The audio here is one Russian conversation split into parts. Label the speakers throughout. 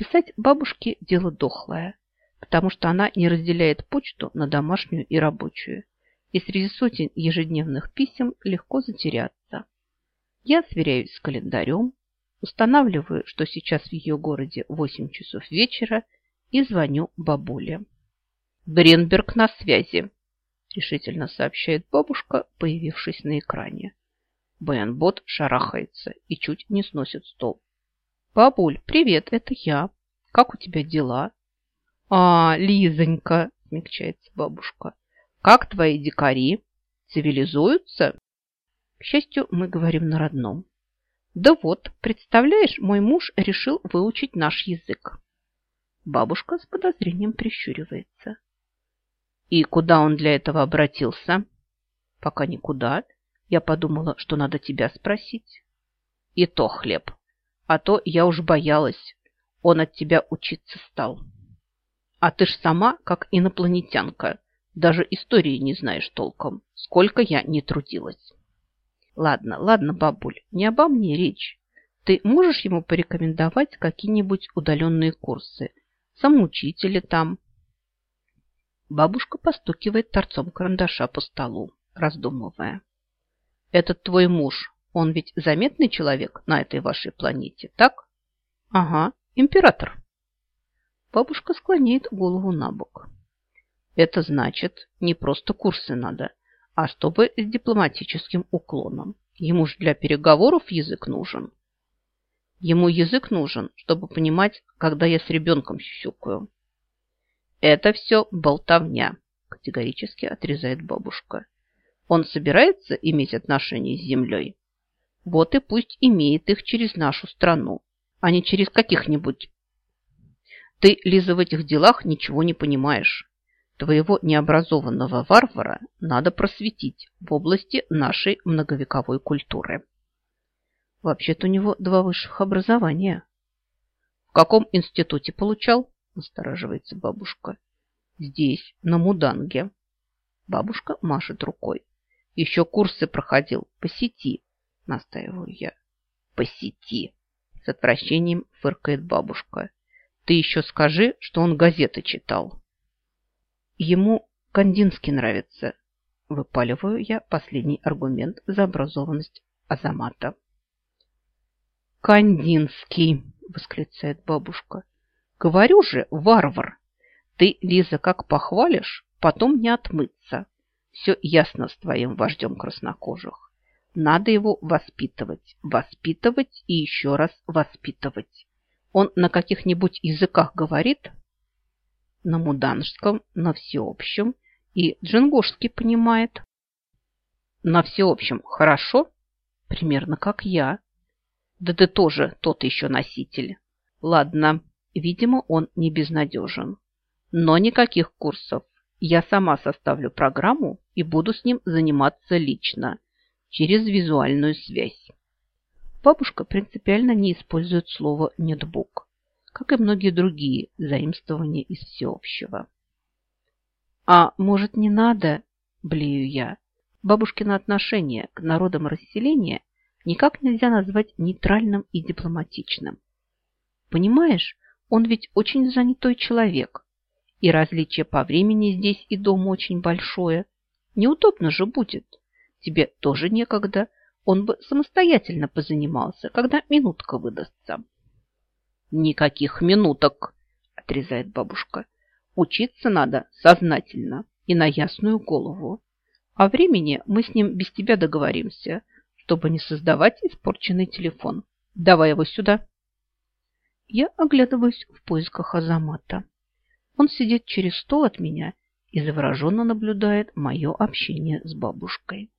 Speaker 1: Писать бабушке – дело дохлое, потому что она не разделяет почту на домашнюю и рабочую, и среди сотен ежедневных писем легко затеряться. Я сверяюсь с календарем, устанавливаю, что сейчас в ее городе 8 часов вечера, и звоню бабуле. «Бренберг на связи», – решительно сообщает бабушка, появившись на экране. Бэйнбот шарахается и чуть не сносит стол. «Бабуль, привет, это я. Как у тебя дела?» «А, Лизонька», – смягчается бабушка, – «как твои дикари? Цивилизуются?» К счастью, мы говорим на родном. «Да вот, представляешь, мой муж решил выучить наш язык». Бабушка с подозрением прищуривается. «И куда он для этого обратился?» «Пока никуда. Я подумала, что надо тебя спросить». «И то хлеб. А то я уж боялась. Он от тебя учиться стал. А ты ж сама, как инопланетянка, даже истории не знаешь толком, сколько я не трудилась». «Ладно, ладно, бабуль, не обо мне речь. Ты можешь ему порекомендовать какие-нибудь удаленные курсы? Самоучители там?» Бабушка постукивает торцом карандаша по столу, раздумывая. «Этот твой муж, он ведь заметный человек на этой вашей планете, так?» «Ага, император». Бабушка склоняет голову на бок. «Это значит, не просто курсы надо, а чтобы с дипломатическим уклоном. Ему же для переговоров язык нужен». Ему язык нужен, чтобы понимать, когда я с ребенком сюсюкаю. Это все болтовня, категорически отрезает бабушка. Он собирается иметь отношения с землей? Вот и пусть имеет их через нашу страну, а не через каких-нибудь. Ты, Лиза, в этих делах ничего не понимаешь. Твоего необразованного варвара надо просветить в области нашей многовековой культуры. Вообще-то у него два высших образования. В каком институте получал? Настораживается бабушка. Здесь, на Муданге. Бабушка машет рукой. Еще курсы проходил по сети, настаиваю я. По сети. С отвращением фыркает бабушка. Ты еще скажи, что он газеты читал. Ему Кандинский нравится. Выпаливаю я последний аргумент за образованность Азамата. Кандинский, восклицает бабушка. Говорю же, варвар. Ты, Лиза, как похвалишь, потом не отмыться. Все ясно с твоим вождем краснокожих. Надо его воспитывать, воспитывать и еще раз воспитывать. Он на каких-нибудь языках говорит? На муданжском, на всеобщем и джингошский понимает. На всеобщем хорошо? Примерно как я. Да ты тоже тот еще носитель. Ладно, Видимо, он не безнадежен. Но никаких курсов. Я сама составлю программу и буду с ним заниматься лично, через визуальную связь. Бабушка принципиально не использует слово «нетбук», как и многие другие заимствования из всеобщего. «А может, не надо?» – блею я. Бабушкино отношение к народам расселения никак нельзя назвать нейтральным и дипломатичным. Понимаешь, он ведь очень занятой человек. И различие по времени здесь и дома очень большое. Неудобно же будет. Тебе тоже некогда. Он бы самостоятельно позанимался, когда минутка выдастся. Никаких минуток, отрезает бабушка. Учиться надо сознательно и на ясную голову. А времени мы с ним без тебя договоримся, чтобы не создавать испорченный телефон. Давай его сюда. Я оглядываюсь в поисках Азамата. Он сидит через стол от меня и завороженно наблюдает мое общение с бабушкой.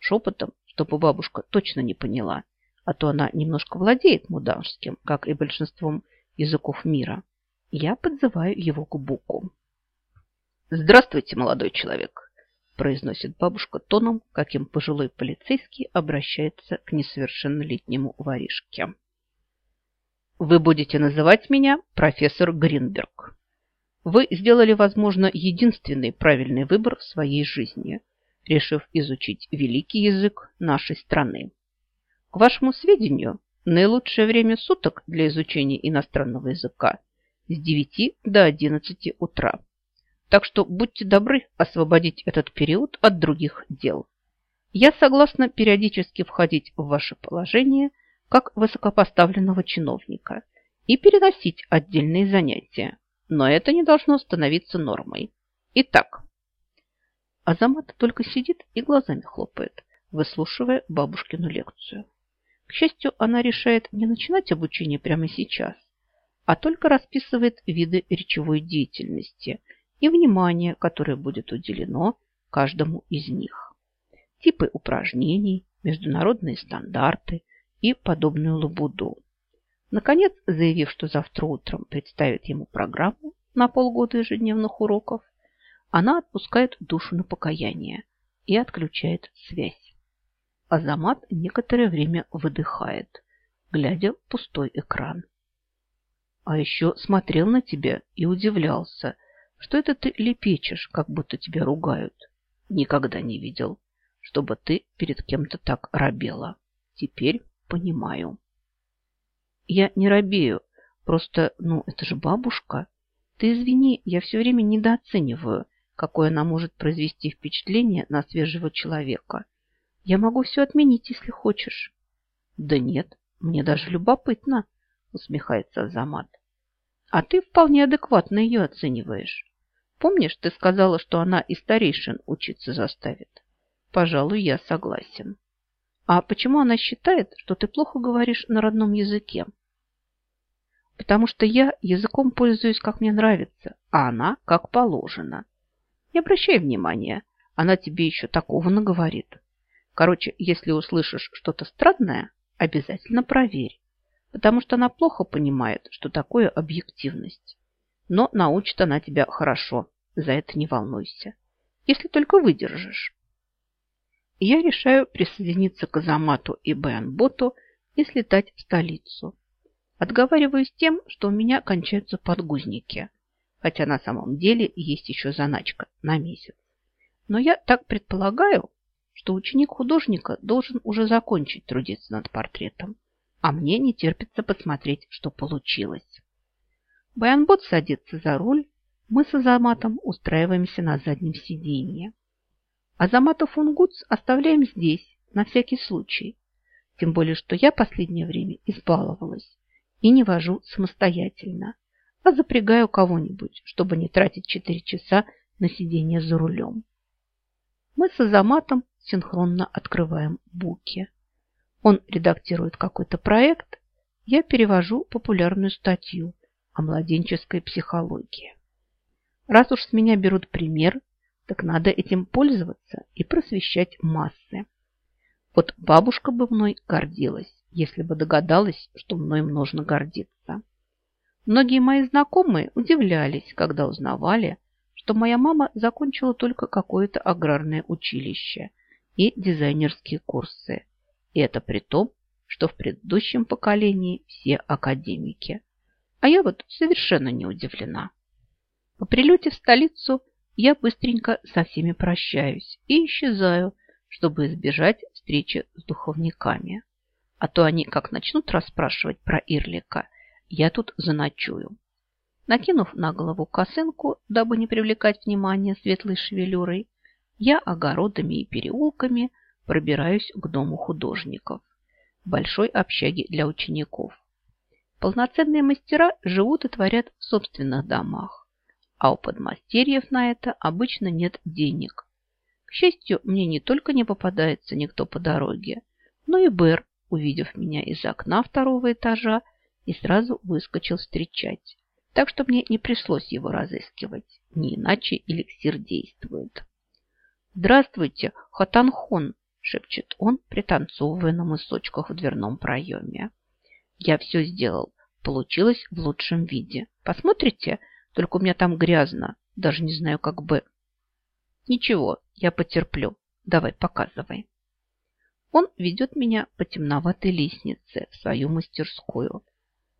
Speaker 1: Шепотом, чтобы бабушка точно не поняла, а то она немножко владеет мудавским, как и большинством языков мира, я подзываю его к буку. «Здравствуйте, молодой человек!» произносит бабушка тоном, каким пожилой полицейский обращается к несовершеннолетнему воришке. Вы будете называть меня профессор Гринберг. Вы сделали, возможно, единственный правильный выбор в своей жизни, решив изучить великий язык нашей страны. К вашему сведению, Наилучшее время суток для изучения иностранного языка с 9 до 11 утра. Так что будьте добры освободить этот период от других дел. Я согласна периодически входить в ваше положение как высокопоставленного чиновника и переносить отдельные занятия, но это не должно становиться нормой. Итак, Азамат только сидит и глазами хлопает, выслушивая бабушкину лекцию. К счастью, она решает не начинать обучение прямо сейчас, а только расписывает виды речевой деятельности и внимание, которое будет уделено каждому из них. Типы упражнений, международные стандарты и подобную лабуду. Наконец, заявив, что завтра утром представит ему программу на полгода ежедневных уроков, она отпускает душу на покаяние и отключает связь. Азамат некоторое время выдыхает, глядя в пустой экран. А еще смотрел на тебя и удивлялся, что это ты лепечешь, как будто тебя ругают. Никогда не видел, чтобы ты перед кем-то так робела. Теперь понимаю. Я не робею, просто, ну, это же бабушка. Ты извини, я все время недооцениваю, какое она может произвести впечатление на свежего человека. Я могу все отменить, если хочешь. Да нет, мне даже любопытно, усмехается Азамат. А ты вполне адекватно ее оцениваешь. Помнишь, ты сказала, что она и старейшин учиться заставит? Пожалуй, я согласен. А почему она считает, что ты плохо говоришь на родном языке? Потому что я языком пользуюсь, как мне нравится, а она как положено. Не обращай внимания, она тебе еще такого наговорит. Короче, если услышишь что-то странное, обязательно проверь, потому что она плохо понимает, что такое объективность. Но научит она тебя хорошо, за это не волнуйся, если только выдержишь. Я решаю присоединиться к Азамату и Бэанботу и слетать в столицу. Отговариваюсь тем, что у меня кончаются подгузники – хотя на самом деле есть еще заначка на месяц. Но я так предполагаю, что ученик художника должен уже закончить трудиться над портретом, а мне не терпится посмотреть, что получилось. Баянбот садится за руль, мы с Азаматом устраиваемся на заднем сиденье. Азамата Фунгутс оставляем здесь, на всякий случай, тем более, что я последнее время избаловалась и не вожу самостоятельно а запрягаю кого-нибудь, чтобы не тратить 4 часа на сидение за рулем. Мы с Азаматом синхронно открываем буки. Он редактирует какой-то проект, я перевожу популярную статью о младенческой психологии. Раз уж с меня берут пример, так надо этим пользоваться и просвещать массы. Вот бабушка бы мной гордилась, если бы догадалась, что мной нужно гордиться. Многие мои знакомые удивлялись, когда узнавали, что моя мама закончила только какое-то аграрное училище и дизайнерские курсы. И это при том, что в предыдущем поколении все академики. А я вот совершенно не удивлена. По прилете в столицу я быстренько со всеми прощаюсь и исчезаю, чтобы избежать встречи с духовниками. А то они как начнут расспрашивать про Ирлика – я тут заночую. Накинув на голову косынку, дабы не привлекать внимание светлой шевелюрой, я огородами и переулками пробираюсь к дому художников, большой общаге для учеников. Полноценные мастера живут и творят в собственных домах, а у подмастерьев на это обычно нет денег. К счастью, мне не только не попадается никто по дороге, но и Бэр, увидев меня из окна второго этажа, и сразу выскочил встречать. Так что мне не пришлось его разыскивать. Не иначе эликсир действует. «Здравствуйте, Хатанхон!» – шепчет он, пританцовывая на мысочках в дверном проеме. «Я все сделал. Получилось в лучшем виде. Посмотрите? Только у меня там грязно. Даже не знаю, как бы...» «Ничего, я потерплю. Давай, показывай». Он ведет меня по темноватой лестнице в свою мастерскую,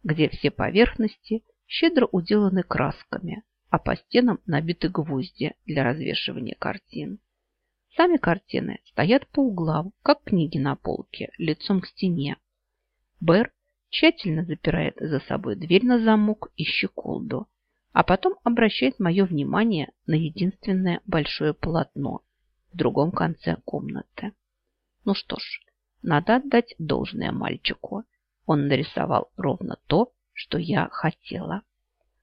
Speaker 1: где все поверхности щедро уделаны красками, а по стенам набиты гвозди для развешивания картин. Сами картины стоят по углам, как книги на полке, лицом к стене. Бэр тщательно запирает за собой дверь на замок и щеколду, а потом обращает мое внимание на единственное большое полотно в другом конце комнаты. Ну что ж, надо отдать должное мальчику. Он нарисовал ровно то, что я хотела.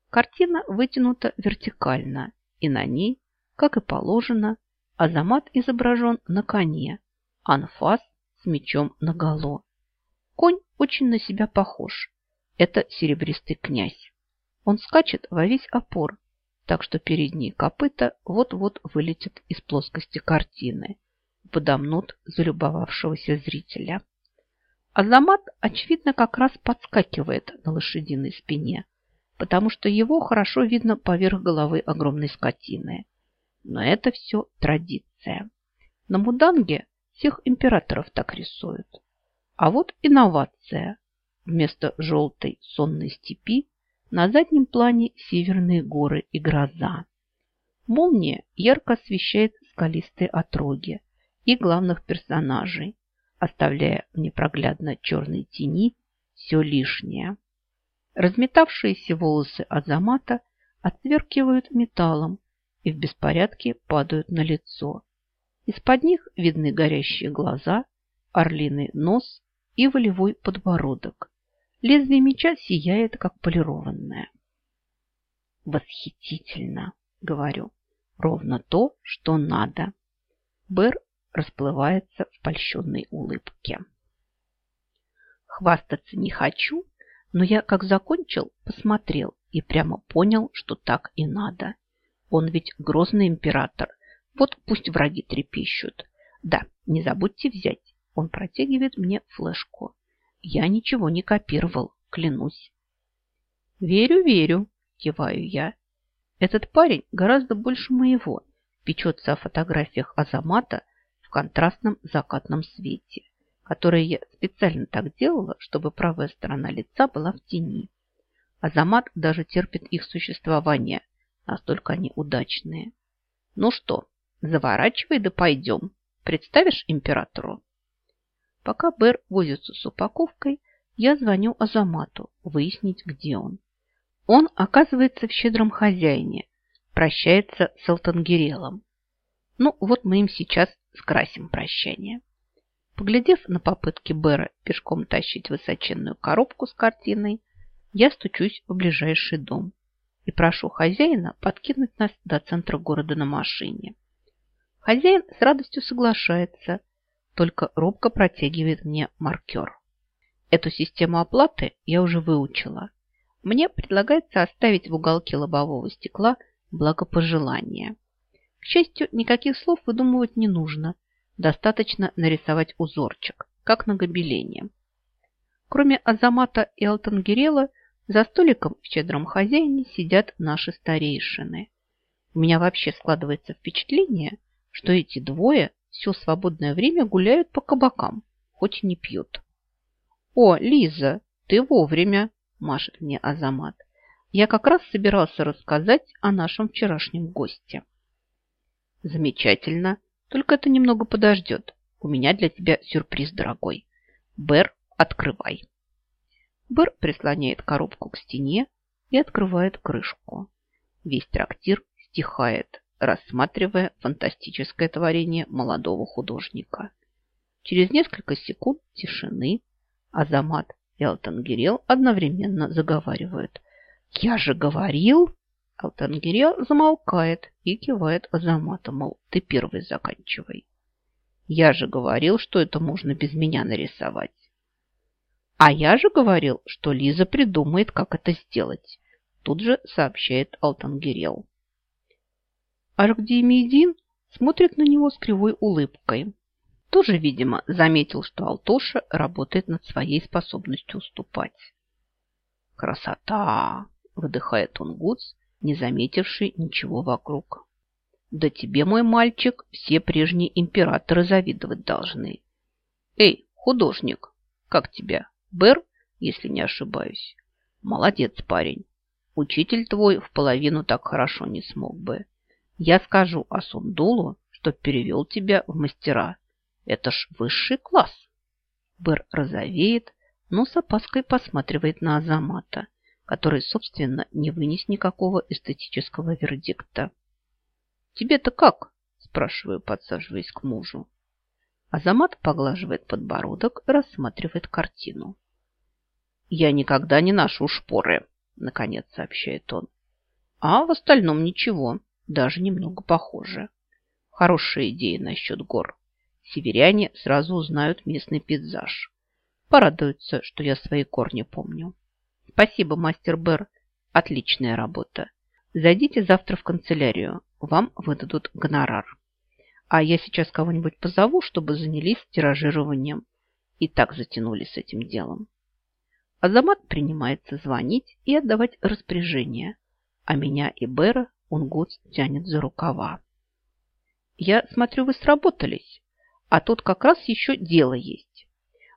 Speaker 1: Картина вытянута вертикально, и на ней, как и положено, Азамат изображен на коне, анфас с мечом наголо. Конь очень на себя похож. Это серебристый князь. Он скачет во весь опор, так что передние копыта вот-вот вылетят из плоскости картины подомнут залюбовавшегося зрителя. Азамат, очевидно, как раз подскакивает на лошадиной спине, потому что его хорошо видно поверх головы огромной скотины. Но это все традиция. На Муданге всех императоров так рисуют. А вот инновация. Вместо желтой сонной степи на заднем плане северные горы и гроза. Молния ярко освещает скалистые отроги и главных персонажей, оставляя в непроглядно черной тени все лишнее. Разметавшиеся волосы Азамата отсверкивают металлом и в беспорядке падают на лицо. Из-под них видны горящие глаза, орлиный нос и волевой подбородок. Лезвие меча сияет, как полированное. «Восхитительно!» — говорю. «Ровно то, что надо». Бэр расплывается в польщенной улыбке. Хвастаться не хочу, но я, как закончил, посмотрел и прямо понял, что так и надо. Он ведь грозный император. Вот пусть враги трепещут. Да, не забудьте взять. Он протягивает мне флешку. Я ничего не копировал, клянусь. Верю, верю, киваю я. Этот парень гораздо больше моего печется о фотографиях Азамата в контрастном закатном свете, которые я специально так делала, чтобы правая сторона лица была в тени. Азамат даже терпит их существование, настолько они удачные. Ну что, заворачивай да пойдем. Представишь императору? Пока Бер возится с упаковкой, я звоню Азамату выяснить, где он. Он оказывается в щедром хозяине, прощается с Алтангерелом. Ну, вот мы им сейчас скрасим прощание. Поглядев на попытки Бера пешком тащить высоченную коробку с картиной, я стучусь в ближайший дом и прошу хозяина подкинуть нас до центра города на машине. Хозяин с радостью соглашается только робко протягивает мне маркер. Эту систему оплаты я уже выучила. Мне предлагается оставить в уголке лобового стекла благопожелание. К счастью, никаких слов выдумывать не нужно. Достаточно нарисовать узорчик, как на гобелене. Кроме Азамата и Алтангерела, за столиком в щедром хозяине сидят наши старейшины. У меня вообще складывается впечатление, что эти двое все свободное время гуляют по кабакам, хоть и не пьют. «О, Лиза, ты вовремя!» – машет мне Азамат. «Я как раз собирался рассказать о нашем вчерашнем госте». «Замечательно, только это немного подождет. У меня для тебя сюрприз, дорогой. Бер, открывай». Бер прислоняет коробку к стене и открывает крышку. Весь трактир стихает, рассматривая фантастическое творение молодого художника. Через несколько секунд тишины Азамат и Алтангирел одновременно заговаривают. «Я же говорил!» Алтангирел замолкает и кивает Азамата, мол, ты первый заканчивай. «Я же говорил, что это можно без меня нарисовать!» «А я же говорил, что Лиза придумает, как это сделать!» Тут же сообщает Алтангирел. Аркдиемидин смотрит на него с кривой улыбкой. Тоже, видимо, заметил, что Алтоша работает над своей способностью уступать. «Красота!» – выдыхает он Гудс, не заметивший ничего вокруг. «Да тебе, мой мальчик, все прежние императоры завидовать должны. Эй, художник, как тебя? Бер, если не ошибаюсь. Молодец, парень. Учитель твой в половину так хорошо не смог бы. Я скажу Асундулу, что перевел тебя в мастера. Это ж высший класс. Бэр розовеет, но с опаской посматривает на Азамата, который, собственно, не вынес никакого эстетического вердикта. «Тебе-то как?» – спрашиваю, подсаживаясь к мужу. Азамат поглаживает подбородок рассматривает картину. «Я никогда не ношу шпоры», – наконец сообщает он. «А в остальном ничего, даже немного похоже. Хорошая идея насчет гор. Северяне сразу узнают местный пейзаж. Порадуются, что я свои корни помню. Спасибо, мастер Бер. Отличная работа. Зайдите завтра в канцелярию. Вам выдадут гонорар. А я сейчас кого-нибудь позову, чтобы занялись тиражированием. И так затянули с этим делом. Азамат принимается звонить и отдавать распоряжение, а меня и Бера он год тянет за рукава. Я смотрю, вы сработались. А тут как раз еще дело есть.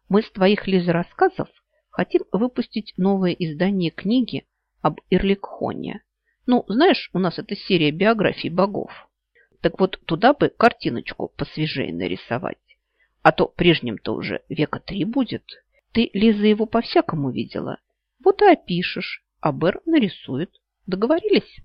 Speaker 1: Мы с твоих, Лиза, рассказов хотим выпустить новое издание книги об Ирликхоне. Ну, знаешь, у нас это серия биографий богов. Так вот, туда бы картиночку посвежее нарисовать. А то прежним-то уже века три будет. Ты, Лиза, его по-всякому видела. Вот и опишешь, а Бер нарисует. Договорились?